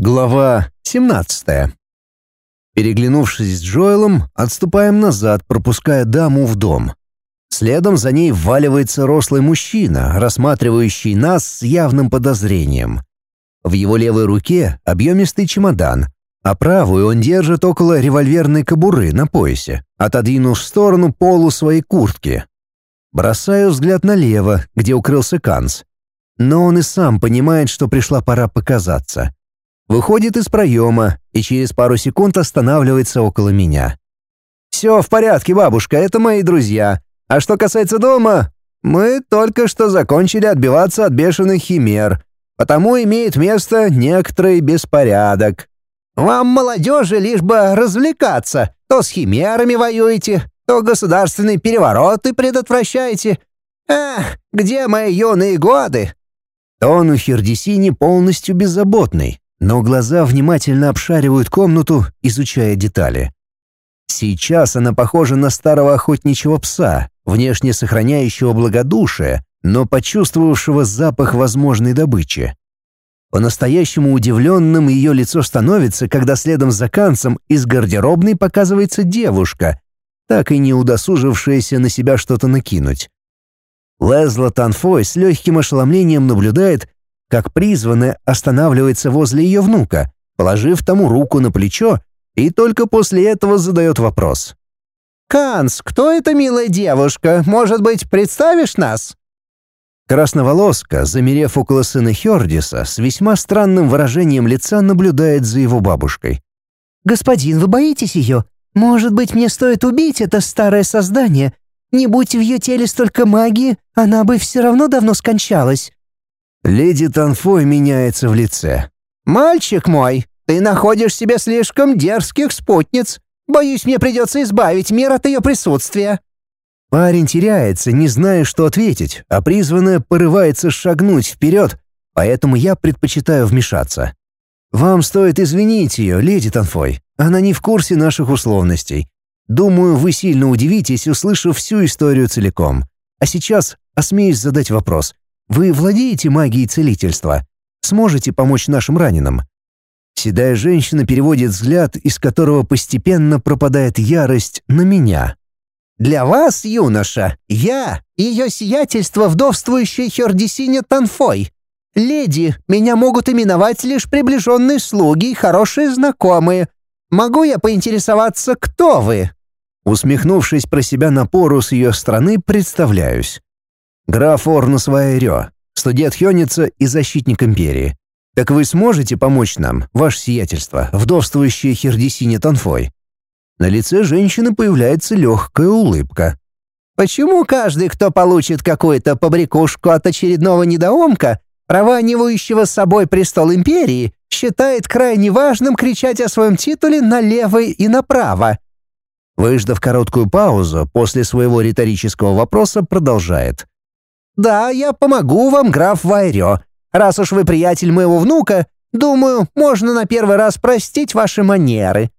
Глава 17. Переглянувшись с Джоэлом, отступаем назад, пропуская даму в дом. Следом за ней вваливается рослый мужчина, рассматривающий нас с явным подозрением. В его левой руке объемистый чемодан, а правую он держит около револьверной кобуры на поясе, отодвинув в сторону полу своей куртки. Бросаю взгляд налево, где укрылся Канс. Но он и сам понимает, что пришла пора показаться. Выходит из проема и через пару секунд останавливается около меня. «Все в порядке, бабушка, это мои друзья. А что касается дома, мы только что закончили отбиваться от бешеных химер, потому имеет место некоторый беспорядок. Вам, молодежи, лишь бы развлекаться. То с химерами воюете, то государственные перевороты предотвращаете. Эх, где мои юные годы?» Тон у Хердисини полностью беззаботный, но глаза внимательно обшаривают комнату, изучая детали. Сейчас она похожа на старого охотничьего пса, внешне сохраняющего благодушие, но почувствовавшего запах возможной добычи. По-настоящему удивленным ее лицо становится, когда следом за канцем из гардеробной показывается девушка, так и не удосужившаяся на себя что-то накинуть. Лезла Танфой с легким ошеломлением наблюдает, как призванная останавливается возле ее внука, положив тому руку на плечо, и только после этого задает вопрос. «Канс, кто эта милая девушка? Может быть, представишь нас?» Красноволоска, замерев около сына Хердиса, с весьма странным выражением лица наблюдает за его бабушкой. «Господин, вы боитесь ее? Может быть, мне стоит убить это старое создание? Не будь в ее теле столько магии, она бы все равно давно скончалась». Леди Танфой меняется в лице. «Мальчик мой, ты находишь себе слишком дерзких спутниц. Боюсь, мне придется избавить мир от ее присутствия». Парень теряется, не зная, что ответить, а призванная порывается шагнуть вперед, поэтому я предпочитаю вмешаться. «Вам стоит извинить ее, леди Танфой. Она не в курсе наших условностей. Думаю, вы сильно удивитесь, услышав всю историю целиком. А сейчас осмеюсь задать вопрос. Вы владеете магией целительства? Сможете помочь нашим раненым?» Седая женщина переводит взгляд, из которого постепенно пропадает ярость, на меня. «Для вас, юноша, я — ее сиятельство вдовствующей Хердисине Танфой. Леди, меня могут именовать лишь приближенные слуги и хорошие знакомые. Могу я поинтересоваться, кто вы?» Усмехнувшись про себя напору с ее стороны, представляюсь. Граф Орнус Ваэрио, студент Хёница и защитник Империи. Так вы сможете помочь нам, ваше сиятельство, вдовствующая Хердисине Танфой?» На лице женщины появляется легкая улыбка. «Почему каждый, кто получит какую-то побрякушку от очередного недоумка, прованивающего с собой престол Империи, считает крайне важным кричать о своем титуле налево и направо?» Выждав короткую паузу, после своего риторического вопроса продолжает. «Да, я помогу вам, граф Вайрё. Раз уж вы приятель моего внука, думаю, можно на первый раз простить ваши манеры».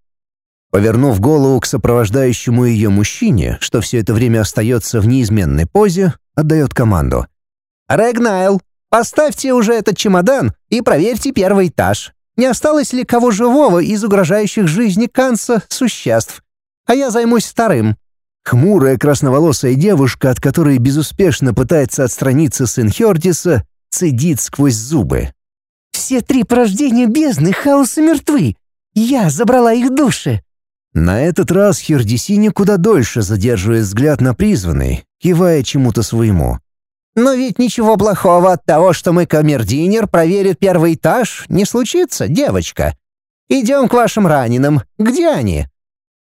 Повернув голову к сопровождающему ее мужчине, что все это время остается в неизменной позе, отдает команду. «Рэгнайл, поставьте уже этот чемодан и проверьте первый этаж. Не осталось ли кого живого из угрожающих жизни Канса существ? А я займусь вторым». Хмурая красноволосая девушка, от которой безуспешно пытается отстраниться сын Хёрдиса, цедит сквозь зубы. «Все три порождения бездны хаоса мертвы. Я забрала их души». На этот раз Хердисини куда дольше задерживает взгляд на призванный, кивая чему-то своему. «Но ведь ничего плохого от того, что мы камердинер проверит первый этаж, не случится, девочка. Идем к вашим раненым. Где они?»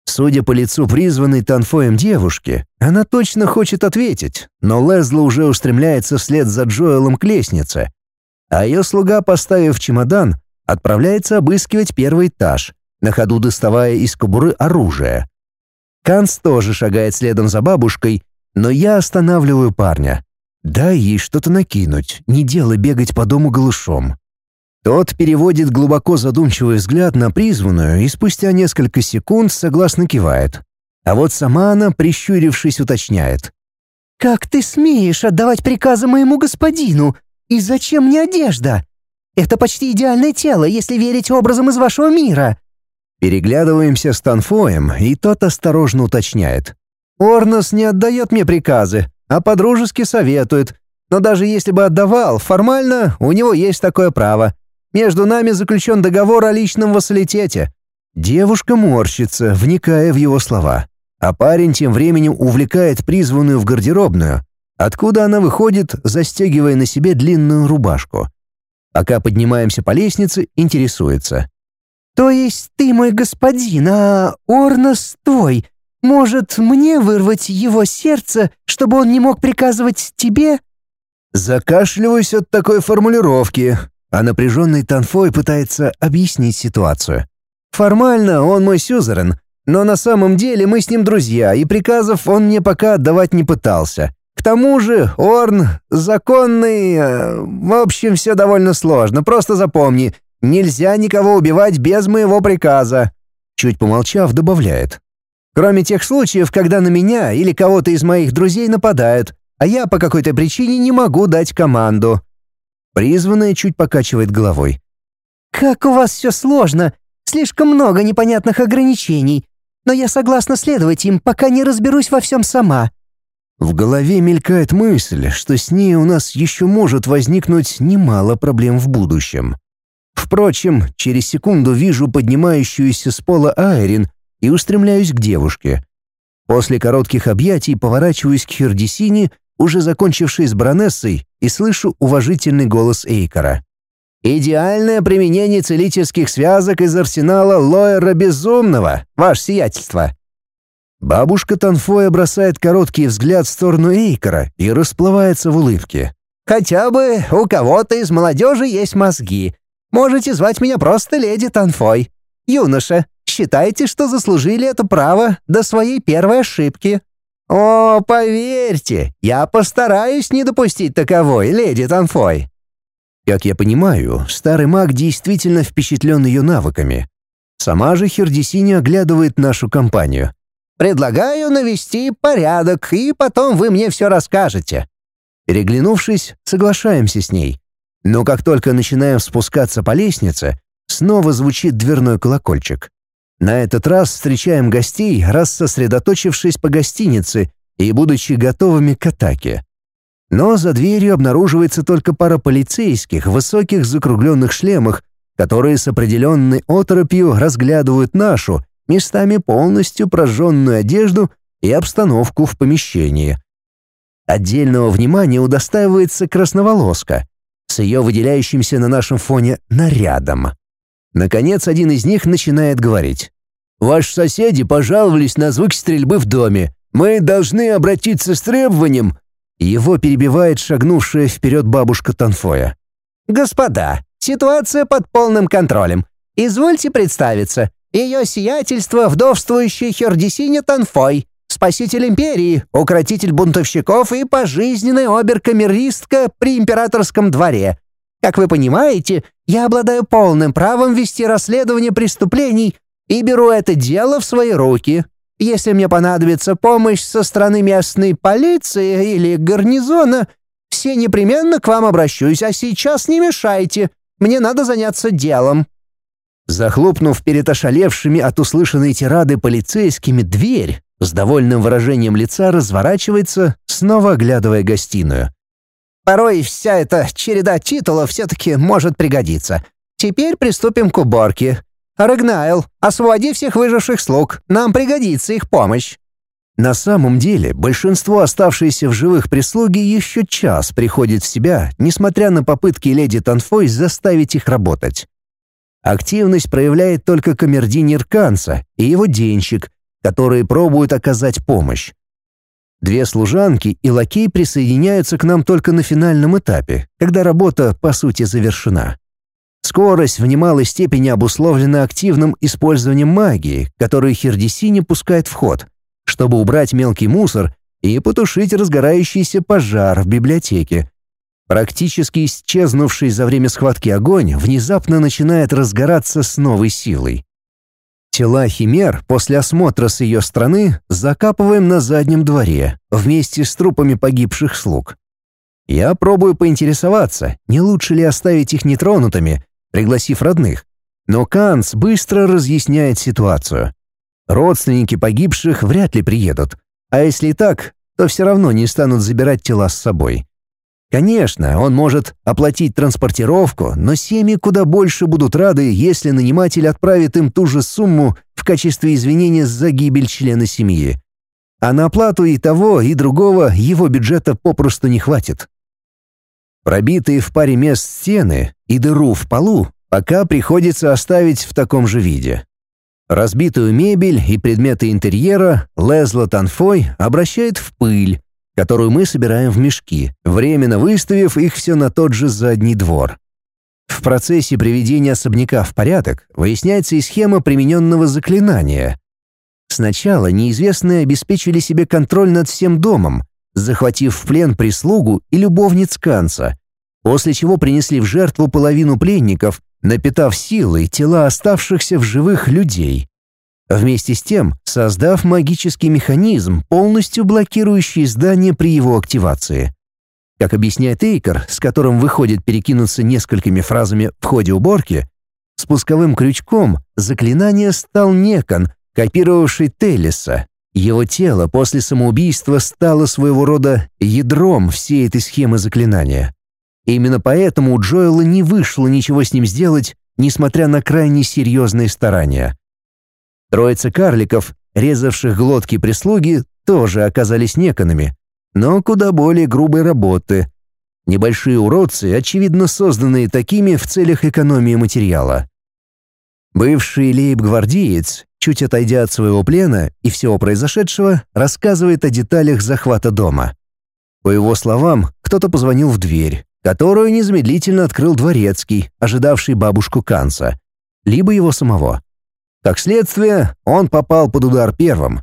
Судя по лицу призванной Танфоем девушки, она точно хочет ответить, но Лезла уже устремляется вслед за Джоэлом к лестнице, а ее слуга, поставив чемодан, отправляется обыскивать первый этаж, на ходу доставая из кобуры оружие. Канс тоже шагает следом за бабушкой, но я останавливаю парня. Дай ей что-то накинуть, не делай бегать по дому голышом. Тот переводит глубоко задумчивый взгляд на призванную и спустя несколько секунд согласно кивает. А вот сама она, прищурившись, уточняет. «Как ты смеешь отдавать приказы моему господину? И зачем мне одежда?» Это почти идеальное тело, если верить образам из вашего мира». Переглядываемся с Танфоем, и тот осторожно уточняет. «Орнос не отдает мне приказы, а подружески советует. Но даже если бы отдавал, формально у него есть такое право. Между нами заключен договор о личном вассалитете». Девушка морщится, вникая в его слова. А парень тем временем увлекает призванную в гардеробную, откуда она выходит, застегивая на себе длинную рубашку. Пока поднимаемся по лестнице, интересуется. «То есть ты мой господин, а Орнос твой. Может, мне вырвать его сердце, чтобы он не мог приказывать тебе?» Закашливаюсь от такой формулировки, а напряженный Танфой пытается объяснить ситуацию. Формально он мой сюзерен, но на самом деле мы с ним друзья, и приказов он мне пока отдавать не пытался. К тому же Орн законный... Э, в общем, все довольно сложно. Просто запомни, нельзя никого убивать без моего приказа». Чуть помолчав, добавляет. «Кроме тех случаев, когда на меня или кого-то из моих друзей нападают, а я по какой-то причине не могу дать команду». Призванная чуть покачивает головой. «Как у вас все сложно! Слишком много непонятных ограничений. Но я согласна следовать им, пока не разберусь во всем сама. В голове мелькает мысль, что с ней у нас еще может возникнуть немало проблем в будущем. Впрочем, через секунду вижу поднимающуюся с пола Айрин и устремляюсь к девушке. После коротких объятий поворачиваюсь к Хердисине, уже закончившей с баронессой, и слышу уважительный голос Эйкора. «Идеальное применение целительских связок из арсенала Лоэра Безумного, ваше сиятельство!» Бабушка Танфоя бросает короткий взгляд в сторону Эйкора и расплывается в улыбке. «Хотя бы у кого-то из молодежи есть мозги. Можете звать меня просто леди Танфой. Юноша, считайте, что заслужили это право до своей первой ошибки». «О, поверьте, я постараюсь не допустить таковой, леди Танфой». Как я понимаю, старый маг действительно впечатлен ее навыками. Сама же Хердисини оглядывает нашу компанию. Предлагаю навести порядок, и потом вы мне все расскажете». Переглянувшись, соглашаемся с ней. Но как только начинаем спускаться по лестнице, снова звучит дверной колокольчик. На этот раз встречаем гостей, раз сосредоточившись по гостинице и будучи готовыми к атаке. Но за дверью обнаруживается только пара полицейских в высоких закругленных шлемах, которые с определенной оторопью разглядывают нашу, местами полностью прожженную одежду и обстановку в помещении. Отдельного внимания удостаивается красноволоска с ее выделяющимся на нашем фоне нарядом. Наконец, один из них начинает говорить. «Ваши соседи пожаловались на звук стрельбы в доме. Мы должны обратиться с требованием...» Его перебивает шагнувшая вперед бабушка Танфоя. «Господа, ситуация под полным контролем. Извольте представиться. Ее сиятельство вдовствующий Хердисине Танфой, спаситель империи, укротитель бунтовщиков и пожизненная оберкамеристка при императорском дворе. Как вы понимаете, я обладаю полным правом вести расследование преступлений и беру это дело в свои руки. Если мне понадобится помощь со стороны местной полиции или гарнизона, все непременно к вам обращусь, а сейчас не мешайте. Мне надо заняться делом. Захлопнув перед ошалевшими от услышанной тирады полицейскими дверь, с довольным выражением лица разворачивается, снова оглядывая гостиную. «Порой вся эта череда титулов все-таки может пригодиться. Теперь приступим к уборке. Рагнайл, освободи всех выживших слуг, нам пригодится их помощь». На самом деле, большинство оставшейся в живых прислуги еще час приходит в себя, несмотря на попытки леди Танфой заставить их работать. Активность проявляет только камердинер Канца и его денщик, которые пробуют оказать помощь. Две служанки и лакей присоединяются к нам только на финальном этапе, когда работа, по сути, завершена. Скорость в немалой степени обусловлена активным использованием магии, которую Хердисини пускает в ход, чтобы убрать мелкий мусор и потушить разгорающийся пожар в библиотеке, Практически исчезнувший за время схватки огонь внезапно начинает разгораться с новой силой. Тела химер после осмотра с ее стороны закапываем на заднем дворе вместе с трупами погибших слуг. Я пробую поинтересоваться, не лучше ли оставить их нетронутыми, пригласив родных. Но Канц быстро разъясняет ситуацию. Родственники погибших вряд ли приедут, а если и так, то все равно не станут забирать тела с собой. Конечно, он может оплатить транспортировку, но семьи куда больше будут рады, если наниматель отправит им ту же сумму в качестве извинения за гибель члена семьи. А на оплату и того, и другого его бюджета попросту не хватит. Пробитые в паре мест стены и дыру в полу пока приходится оставить в таком же виде. Разбитую мебель и предметы интерьера Лезла Танфой обращает в пыль, которую мы собираем в мешки, временно выставив их все на тот же задний двор. В процессе приведения особняка в порядок выясняется и схема примененного заклинания. Сначала неизвестные обеспечили себе контроль над всем домом, захватив в плен прислугу и любовниц Канца, после чего принесли в жертву половину пленников, напитав силой тела оставшихся в живых людей. Вместе с тем, создав магический механизм, полностью блокирующий здание при его активации. Как объясняет Эйкер, с которым выходит перекинуться несколькими фразами в ходе уборки, спусковым крючком заклинания стал Некон, копировавший Теллиса. Его тело после самоубийства стало своего рода ядром всей этой схемы заклинания. Именно поэтому у Джоэла не вышло ничего с ним сделать, несмотря на крайне серьезные старания. Троица карликов, резавших глотки прислуги, тоже оказались неконами, но куда более грубой работы. Небольшие уродцы, очевидно созданные такими в целях экономии материала. Бывший лейб-гвардеец, чуть отойдя от своего плена и всего произошедшего, рассказывает о деталях захвата дома. По его словам, кто-то позвонил в дверь, которую незамедлительно открыл дворецкий, ожидавший бабушку Канца, либо его самого. Как следствие, он попал под удар первым.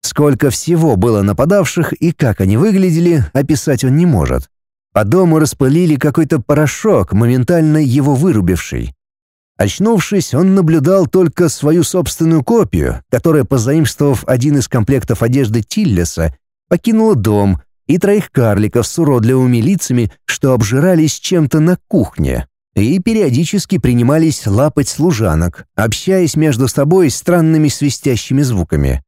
Сколько всего было нападавших и как они выглядели, описать он не может. По дому распылили какой-то порошок, моментально его вырубивший. Очнувшись, он наблюдал только свою собственную копию, которая, позаимствовав один из комплектов одежды Тиллеса, покинула дом, и троих карликов с уродливыми лицами, что обжирались чем-то на кухне и периодически принимались лапать служанок, общаясь между собой странными свистящими звуками.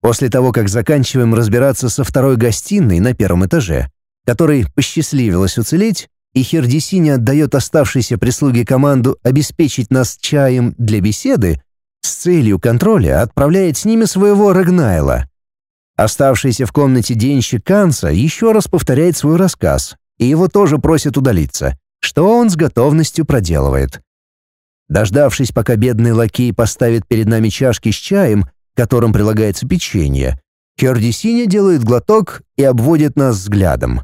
После того, как заканчиваем разбираться со второй гостиной на первом этаже, которой посчастливилось уцелеть, и Хердисини отдает оставшейся прислуге команду обеспечить нас чаем для беседы, с целью контроля отправляет с ними своего Рагнайла. Оставшийся в комнате денщик Канца еще раз повторяет свой рассказ, и его тоже просят удалиться — что он с готовностью проделывает. Дождавшись, пока бедный лакей поставит перед нами чашки с чаем, которым прилагается печенье, Кердисиня делает глоток и обводит нас взглядом.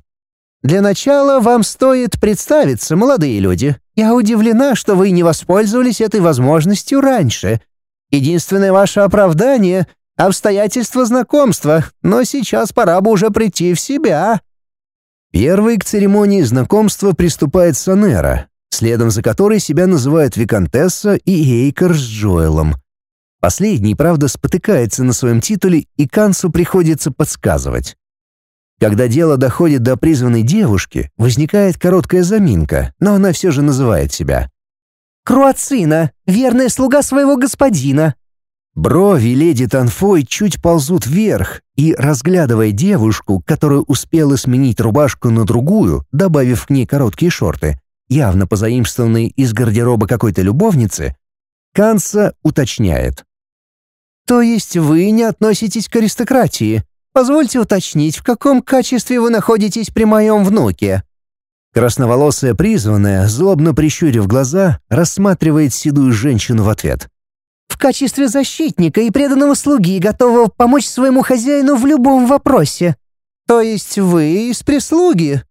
«Для начала вам стоит представиться, молодые люди. Я удивлена, что вы не воспользовались этой возможностью раньше. Единственное ваше оправдание — обстоятельства знакомства, но сейчас пора бы уже прийти в себя». Первый к церемонии знакомства приступает Санера, следом за которой себя называют Викантесса и Эйкер с Джоэлом. Последний, правда, спотыкается на своем титуле, и Кансу приходится подсказывать. Когда дело доходит до призванной девушки, возникает короткая заминка, но она все же называет себя. «Круацина, верная слуга своего господина», Брови леди Танфой чуть ползут вверх, и, разглядывая девушку, которая успела сменить рубашку на другую, добавив к ней короткие шорты, явно позаимствованные из гардероба какой-то любовницы, Канса уточняет. «То есть вы не относитесь к аристократии? Позвольте уточнить, в каком качестве вы находитесь при моем внуке?» Красноволосая призванная, злобно прищурив глаза, рассматривает седую женщину в ответ в качестве защитника и преданного слуги, готового помочь своему хозяину в любом вопросе. То есть вы из прислуги?»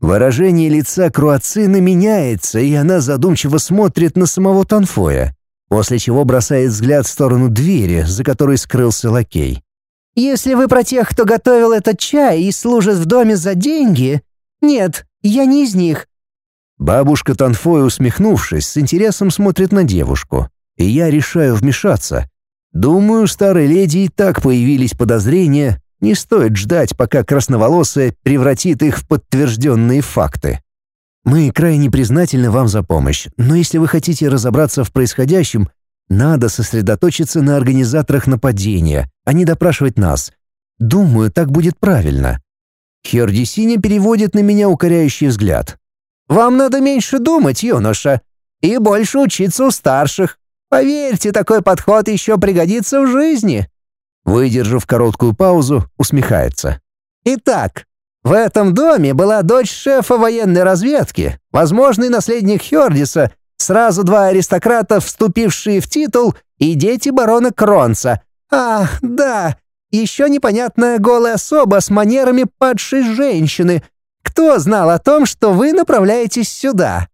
Выражение лица Круацины меняется, и она задумчиво смотрит на самого Танфоя, после чего бросает взгляд в сторону двери, за которой скрылся лакей. «Если вы про тех, кто готовил этот чай и служит в доме за деньги...» «Нет, я не из них». Бабушка Танфой, усмехнувшись, с интересом смотрит на девушку и я решаю вмешаться. Думаю, старой леди и так появились подозрения, Не стоит ждать, пока красноволосая превратит их в подтвержденные факты. Мы крайне признательны вам за помощь, но если вы хотите разобраться в происходящем, надо сосредоточиться на организаторах нападения, а не допрашивать нас. Думаю, так будет правильно. Хердисиня переводит на меня укоряющий взгляд. «Вам надо меньше думать, юноша, и больше учиться у старших. Поверьте, такой подход еще пригодится в жизни». Выдержав короткую паузу, усмехается. «Итак, в этом доме была дочь шефа военной разведки, возможный наследник Хёрдиса, сразу два аристократа, вступившие в титул, и дети барона Кронца. Ах, да, еще непонятная голая особа с манерами падшей женщины. Кто знал о том, что вы направляетесь сюда?»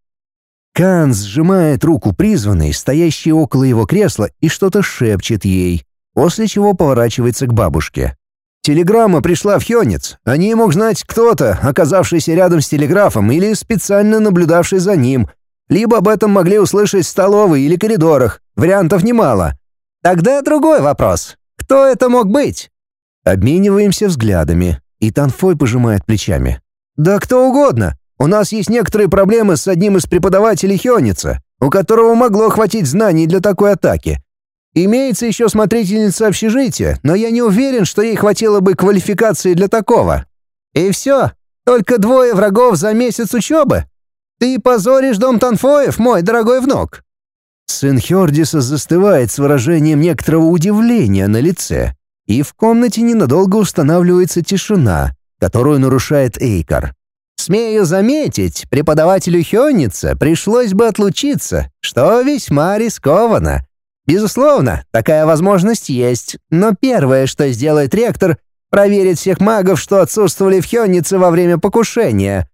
Кан сжимает руку призванной, стоящей около его кресла, и что-то шепчет ей, после чего поворачивается к бабушке. Телеграмма пришла в Хёнец. О ней мог знать кто-то, оказавшийся рядом с телеграфом или специально наблюдавший за ним. Либо об этом могли услышать в столовой или коридорах. Вариантов немало. Тогда другой вопрос. Кто это мог быть? Обмениваемся взглядами, и Танфой пожимает плечами. Да кто угодно. У нас есть некоторые проблемы с одним из преподавателей Хёница, у которого могло хватить знаний для такой атаки. Имеется еще смотрительница общежития, но я не уверен, что ей хватило бы квалификации для такого. И все? Только двое врагов за месяц учебы? Ты позоришь дом Танфоев, мой дорогой внук!» Сын Хердиса застывает с выражением некоторого удивления на лице, и в комнате ненадолго устанавливается тишина, которую нарушает Эйкар. «Смею заметить, преподавателю Хённица пришлось бы отлучиться, что весьма рискованно. Безусловно, такая возможность есть, но первое, что сделает ректор, проверит всех магов, что отсутствовали в Хённице во время покушения.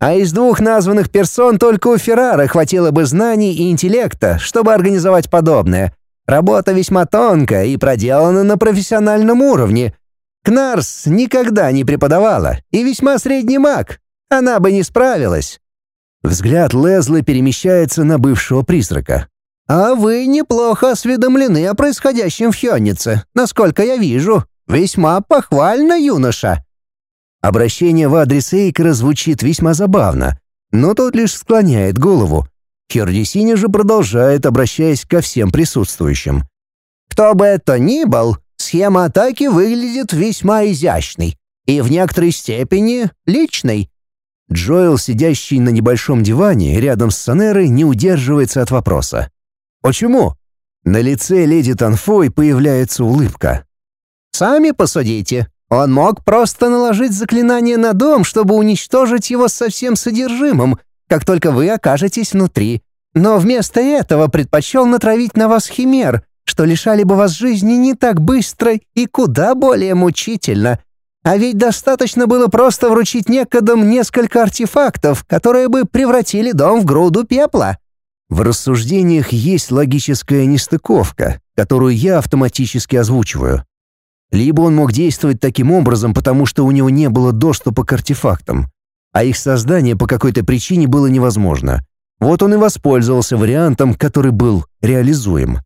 А из двух названных персон только у Феррара хватило бы знаний и интеллекта, чтобы организовать подобное. Работа весьма тонкая и проделана на профессиональном уровне. Кнарс никогда не преподавала и весьма средний маг. Она бы не справилась. Взгляд Лезлы перемещается на бывшего призрака. «А вы неплохо осведомлены о происходящем в Хённице, насколько я вижу. Весьма похвально, юноша». Обращение в адрес Эйкера звучит весьма забавно, но тот лишь склоняет голову. Хердисиня же продолжает, обращаясь ко всем присутствующим. «Кто бы это ни был, схема атаки выглядит весьма изящной и в некоторой степени личной». Джоэл, сидящий на небольшом диване рядом с Санерой, не удерживается от вопроса. Почему? На лице леди Танфой появляется улыбка. Сами посудите. Он мог просто наложить заклинание на дом, чтобы уничтожить его со всем содержимым, как только вы окажетесь внутри. Но вместо этого предпочел натравить на вас химер, что лишали бы вас жизни не так быстро и куда более мучительно. А ведь достаточно было просто вручить некодам несколько артефактов, которые бы превратили дом в груду пепла. В рассуждениях есть логическая нестыковка, которую я автоматически озвучиваю. Либо он мог действовать таким образом, потому что у него не было доступа к артефактам, а их создание по какой-то причине было невозможно. Вот он и воспользовался вариантом, который был реализуем.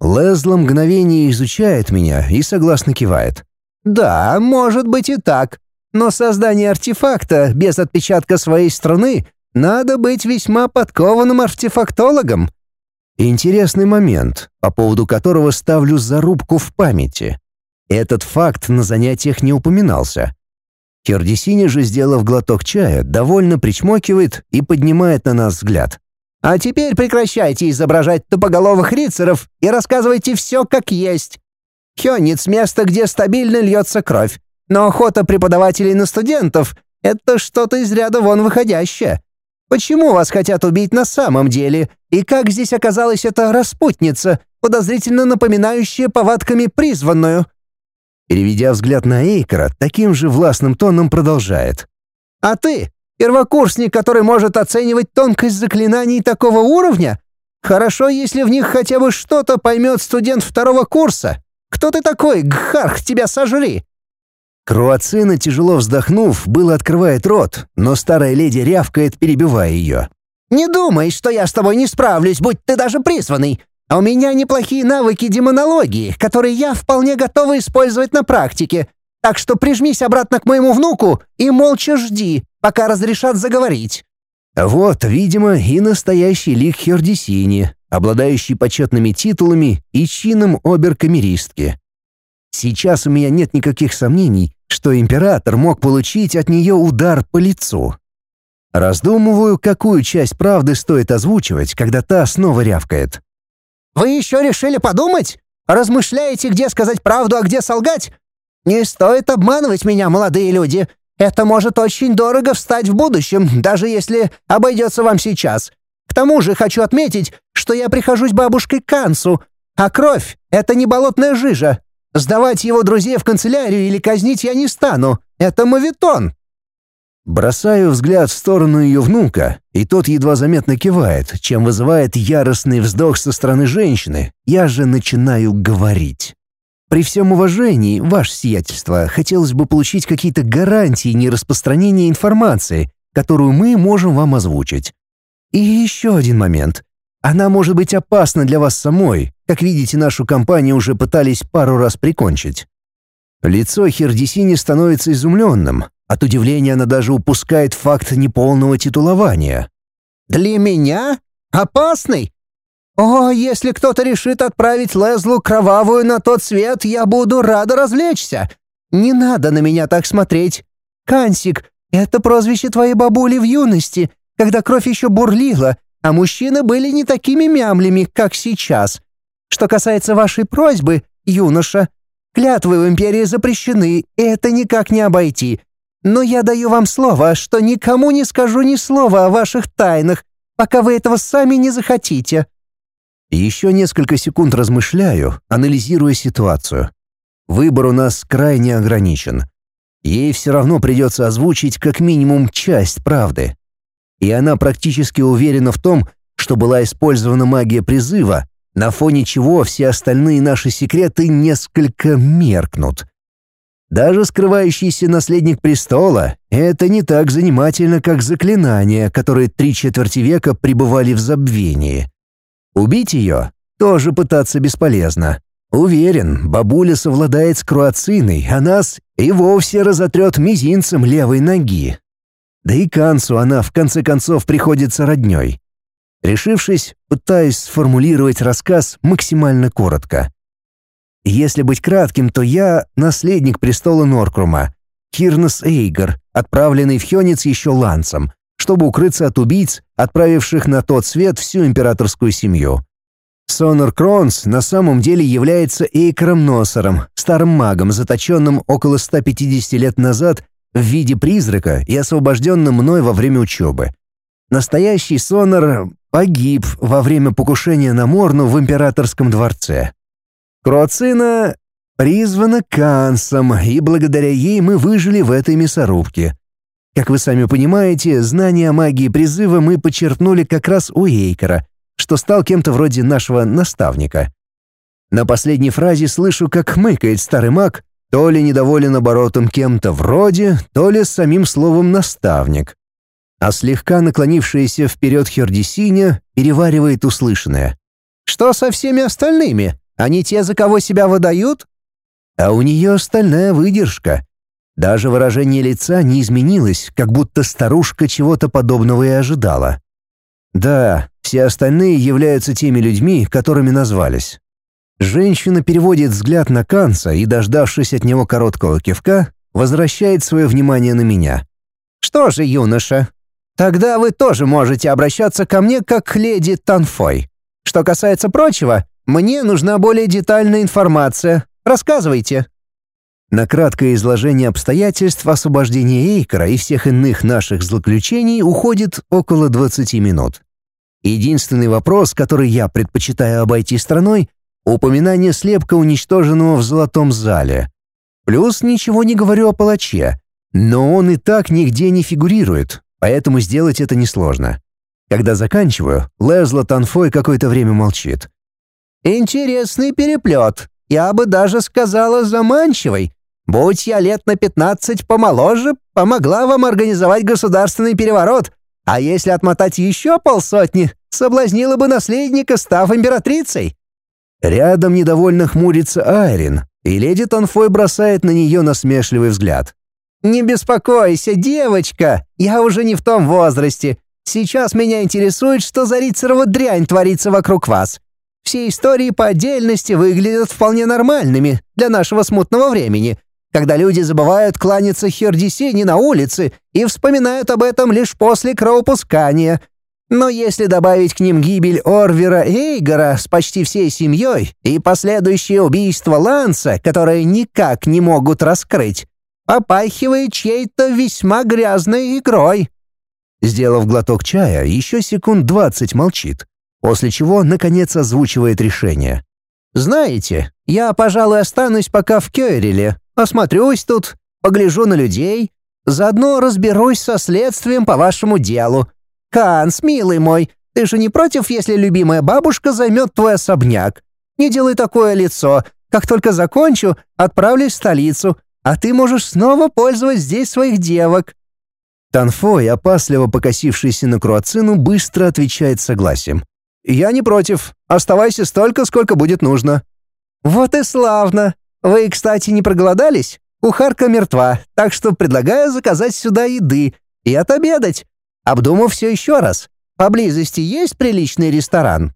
Лезла мгновение изучает меня и согласно кивает. «Да, может быть и так. Но создание артефакта без отпечатка своей страны надо быть весьма подкованным артефактологом. Интересный момент, по поводу которого ставлю зарубку в памяти. Этот факт на занятиях не упоминался. Кердисини же, сделав глоток чая, довольно причмокивает и поднимает на нас взгляд. «А теперь прекращайте изображать тупоголовых рицаров и рассказывайте все как есть. Хённиц — место, где стабильно льется кровь, но охота преподавателей на студентов — это что-то из ряда вон выходящее. Почему вас хотят убить на самом деле? И как здесь оказалась эта распутница, подозрительно напоминающая повадками призванную?» Переведя взгляд на Эйкера, таким же властным тоном продолжает. «А ты, первокурсник, который может оценивать тонкость заклинаний такого уровня? Хорошо, если в них хотя бы что-то поймет студент второго курса. Кто ты такой, Гхарх, тебя сожри!» Круацина, тяжело вздохнув, было открывает рот, но старая леди рявкает, перебивая ее. «Не думай, что я с тобой не справлюсь, будь ты даже призванный. А у меня неплохие навыки демонологии, которые я вполне готова использовать на практике. Так что прижмись обратно к моему внуку и молча жди, пока разрешат заговорить». Вот, видимо, и настоящий лик Хердисини, обладающий почетными титулами и чином оберкамеристки. Сейчас у меня нет никаких сомнений, что император мог получить от нее удар по лицу. Раздумываю, какую часть правды стоит озвучивать, когда та снова рявкает. «Вы еще решили подумать? Размышляете, где сказать правду, а где солгать? Не стоит обманывать меня, молодые люди. Это может очень дорого встать в будущем, даже если обойдется вам сейчас. К тому же хочу отметить, что я прихожусь бабушкой Кансу, а кровь — это не болотная жижа. Сдавать его друзей в канцелярию или казнить я не стану. Это мавитон. Бросаю взгляд в сторону ее внука, и тот едва заметно кивает, чем вызывает яростный вздох со стороны женщины. Я же начинаю говорить. При всем уважении, ваше сиятельство, хотелось бы получить какие-то гарантии нераспространения информации, которую мы можем вам озвучить. И еще один момент. Она может быть опасна для вас самой. Как видите, нашу компанию уже пытались пару раз прикончить. Лицо Хердисини становится изумленным, от удивления она даже упускает факт неполного титулования. «Для меня? Опасный? О, если кто-то решит отправить Лезлу кровавую на тот свет, я буду рада развлечься. Не надо на меня так смотреть. Кансик, это прозвище твоей бабули в юности, когда кровь еще бурлила, а мужчины были не такими мямлями, как сейчас. Что касается вашей просьбы, юноша, клятвы в Империи запрещены, и это никак не обойти. Но я даю вам слово, что никому не скажу ни слова о ваших тайнах, пока вы этого сами не захотите». Еще несколько секунд размышляю, анализируя ситуацию. Выбор у нас крайне ограничен. Ей все равно придется озвучить как минимум часть правды. И она практически уверена в том, что была использована магия призыва, на фоне чего все остальные наши секреты несколько меркнут. Даже скрывающийся наследник престола — это не так занимательно, как заклинания, которые три четверти века пребывали в забвении. Убить ее тоже пытаться бесполезно. Уверен, бабуля совладает с круациной, а нас и вовсе разотрет мизинцем левой ноги. Да и Кансу она в конце концов приходится роднёй. Решившись, пытаюсь сформулировать рассказ максимально коротко. Если быть кратким, то я — наследник престола Норкрума, Кирнес Эйгар, отправленный в Хёнец еще ланцем, чтобы укрыться от убийц, отправивших на тот свет всю императорскую семью. Сонор Кронс на самом деле является Эйкером Носором, старым магом, заточенным около 150 лет назад в виде призрака и освобожденным мной во время учебы. Настоящий Сонор погиб во время покушения на Морну в императорском дворце. Круацина призвана Кансом, и благодаря ей мы выжили в этой мясорубке. Как вы сами понимаете, знания о магии призыва мы подчеркнули как раз у Эйкера, что стал кем-то вроде нашего наставника. На последней фразе слышу, как хмыкает старый маг, то ли недоволен оборотом кем-то вроде, то ли самим словом «наставник». А слегка наклонившаяся вперед Хердисиня переваривает услышанное. «Что со всеми остальными?» Они те, за кого себя выдают? А у нее стальная выдержка. Даже выражение лица не изменилось, как будто старушка чего-то подобного и ожидала. Да, все остальные являются теми людьми, которыми назвались. Женщина переводит взгляд на Канца и, дождавшись от него короткого кивка, возвращает свое внимание на меня. «Что же, юноша, тогда вы тоже можете обращаться ко мне как к леди Танфой. Что касается прочего, мне нужна более детальная информация. Рассказывайте». На краткое изложение обстоятельств освобождения Эйкера и всех иных наших злоключений уходит около 20 минут. Единственный вопрос, который я предпочитаю обойти стороной — упоминание слепка, уничтоженного в золотом зале. Плюс ничего не говорю о палаче, но он и так нигде не фигурирует, поэтому сделать это несложно. Когда заканчиваю, Лезла Танфой какое-то время молчит. Интересный переплет. Я бы даже сказала заманчивый. Будь я лет на пятнадцать помоложе, помогла вам организовать государственный переворот. А если отмотать еще полсотни, соблазнила бы наследника, став императрицей. Рядом недовольно хмурится Айрин, и леди Танфой бросает на нее насмешливый взгляд. «Не беспокойся, девочка, я уже не в том возрасте. Сейчас меня интересует, что за рицарова дрянь творится вокруг вас. Все истории по отдельности выглядят вполне нормальными для нашего смутного времени, когда люди забывают кланяться Хердисине на улице и вспоминают об этом лишь после кровопускания. Но если добавить к ним гибель Орвера Эйгора с почти всей семьей и последующее убийство Ланса, которое никак не могут раскрыть, попахивает чьей-то весьма грязной игрой». Сделав глоток чая, еще секунд двадцать молчит, после чего, наконец, озвучивает решение. «Знаете, я, пожалуй, останусь пока в Кёреле, осмотрюсь тут, погляжу на людей, заодно разберусь со следствием по вашему делу. Канс, милый мой, ты же не против, если любимая бабушка займет твой особняк? Не делай такое лицо. Как только закончу, отправлюсь в столицу, а ты можешь снова пользовать здесь своих девок». Танфой, опасливо покосившийся на Круацину, быстро отвечает согласием. «Я не против. Оставайся столько, сколько будет нужно». «Вот и славно. Вы, кстати, не проголодались? Кухарка мертва, так что предлагаю заказать сюда еды и отобедать. Обдумав все еще раз. Поблизости есть приличный ресторан?»